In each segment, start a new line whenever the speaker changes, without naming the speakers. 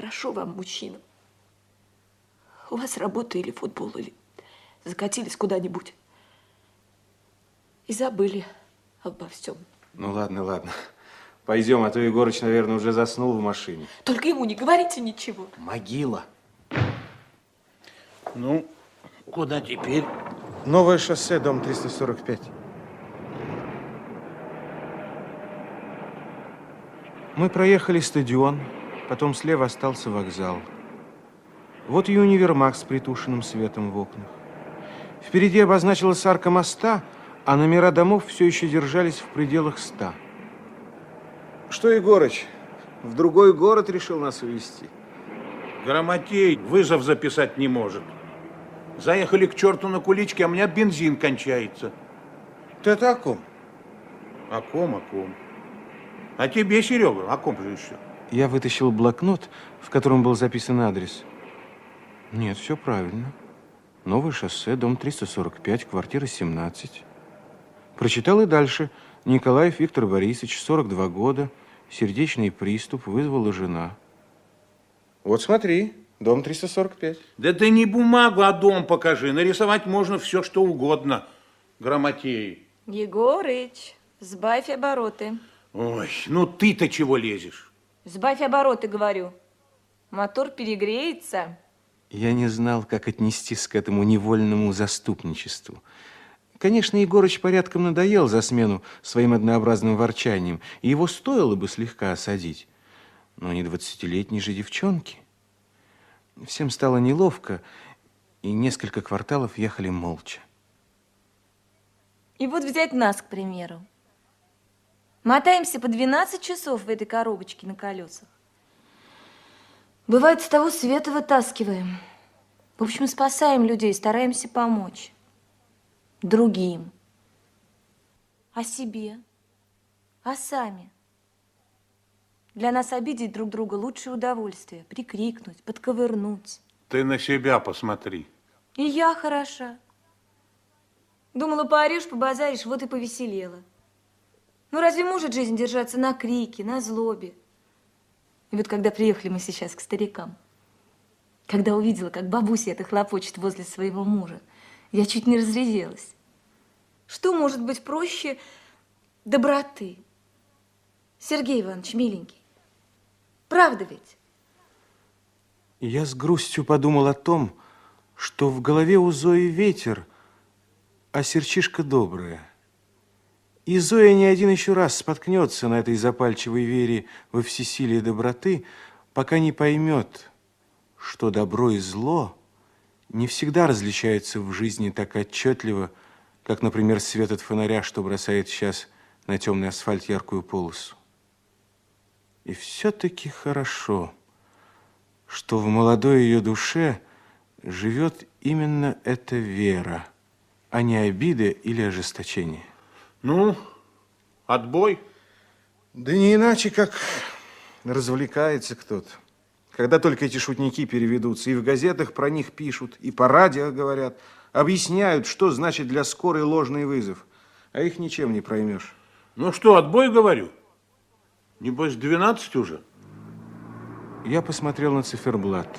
хорошо вам, мужчинам. У вас работа или футбол, или закатились куда-нибудь. И забыли обо всем.
Ну ладно, ладно. Пойдем, а то Егорыч, наверное, уже заснул в машине.
Только ему не говорите ничего.
Могила.
Ну, куда теперь?
Новое шоссе, дом 345. Мы проехали стадион, потом слева остался вокзал. Вот и универмаг с притушенным светом в окнах. Впереди обозначилась арка моста, а номера домов все еще держались в пределах ста. Что, Егорыч, в другой город решил нас увезти?
Грамотей вызов записать не может. Заехали к черту на куличке, а у меня бензин кончается.
Ты это о ком?
О ком, о ком? А тебе, Серега, о ком же еще?
Я вытащил блокнот, в котором был записан адрес. Нет, все правильно. Новое шоссе, дом 345, квартира 17. Прочитал и дальше. Николаев Виктор Борисович, 42 года, сердечный приступ, вызвала жена. Вот смотри, дом 345.
Да ты не бумагу, а дом покажи. Нарисовать можно все, что угодно. Грамотей.
Егорыч, сбавь обороты.
Ой, ну ты-то чего лезешь?
Сбавь обороты, говорю. Мотор перегреется.
Я не знал, как отнестись к этому невольному заступничеству. Конечно, Егорыч порядком надоел за смену своим однообразным ворчанием, и его стоило бы слегка осадить. Но не двадцатилетней же девчонки. Всем стало неловко, и несколько кварталов ехали молча.
И вот взять нас, к примеру. Мотаемся по 12 часов в этой коробочке на колесах. Бывает, с того света вытаскиваем. В общем, спасаем людей, стараемся помочь. Другим. А себе? А сами? Для нас обидеть друг друга лучшее удовольствие. Прикрикнуть, подковырнуть.
Ты на себя посмотри.
И я хороша. Думала, поорешь, побазаришь, вот и повеселела. Ну разве может жизнь держаться на крике, на злобе? И вот когда приехали мы сейчас к старикам, когда увидела, как бабуся это хлопочет возле своего мужа, я чуть не разревелась. Что может быть проще доброты? Сергей Иванович, миленький, правда ведь?
Я с грустью подумал о том, что в голове у Зои ветер, а серчишка добрая. И Зоя не один еще раз споткнется на этой запальчивой вере во всесилие доброты, пока не поймет, что добро и зло не всегда различаются в жизни так отчетливо, как, например, свет от фонаря, что бросает сейчас на темный асфальт яркую полосу. И все-таки хорошо, что в молодой ее душе живет именно эта вера, а не обида или ожесточение.
Ну, отбой.
Да не иначе, как развлекается кто-то. Когда только эти шутники переведутся, и в газетах про них пишут, и по радио говорят, объясняют, что значит для скорой ложный вызов. А их ничем не проймешь.
Ну что, отбой, говорю? Небось, 12 уже?
Я посмотрел на циферблат.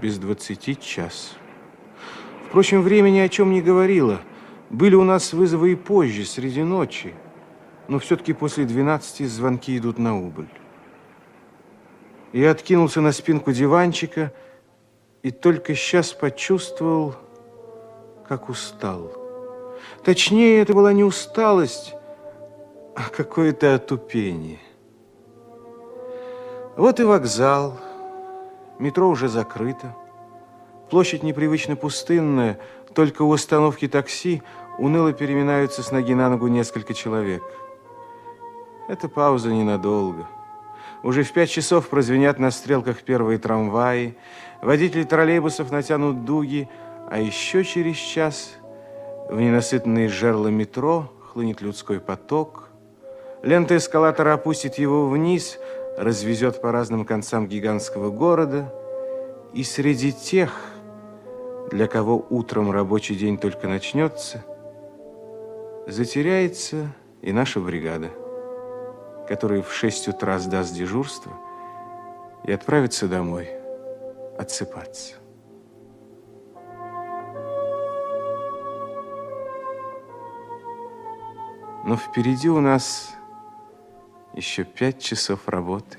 Без двадцати час. Впрочем, время ни о чем не говорило. Были у нас вызовы и позже, среди ночи. Но все-таки после 12 звонки идут на убыль. Я откинулся на спинку диванчика и только сейчас почувствовал, как устал. Точнее, это была не усталость, а какое-то отупение. Вот и вокзал. Метро уже закрыто. Площадь непривычно пустынная, только у остановки такси уныло переминаются с ноги на ногу несколько человек. Это пауза ненадолго. Уже в пять часов прозвенят на стрелках первые трамваи, водители троллейбусов натянут дуги, а еще через час в ненасытные жерла метро хлынет людской поток. Лента эскалатора опустит его вниз, развезет по разным концам гигантского города. И среди тех, для кого утром рабочий день только начнется, затеряется и наша бригада, которая в 6 утра сдаст дежурство и отправится домой отсыпаться. Но впереди у нас еще пять часов работы.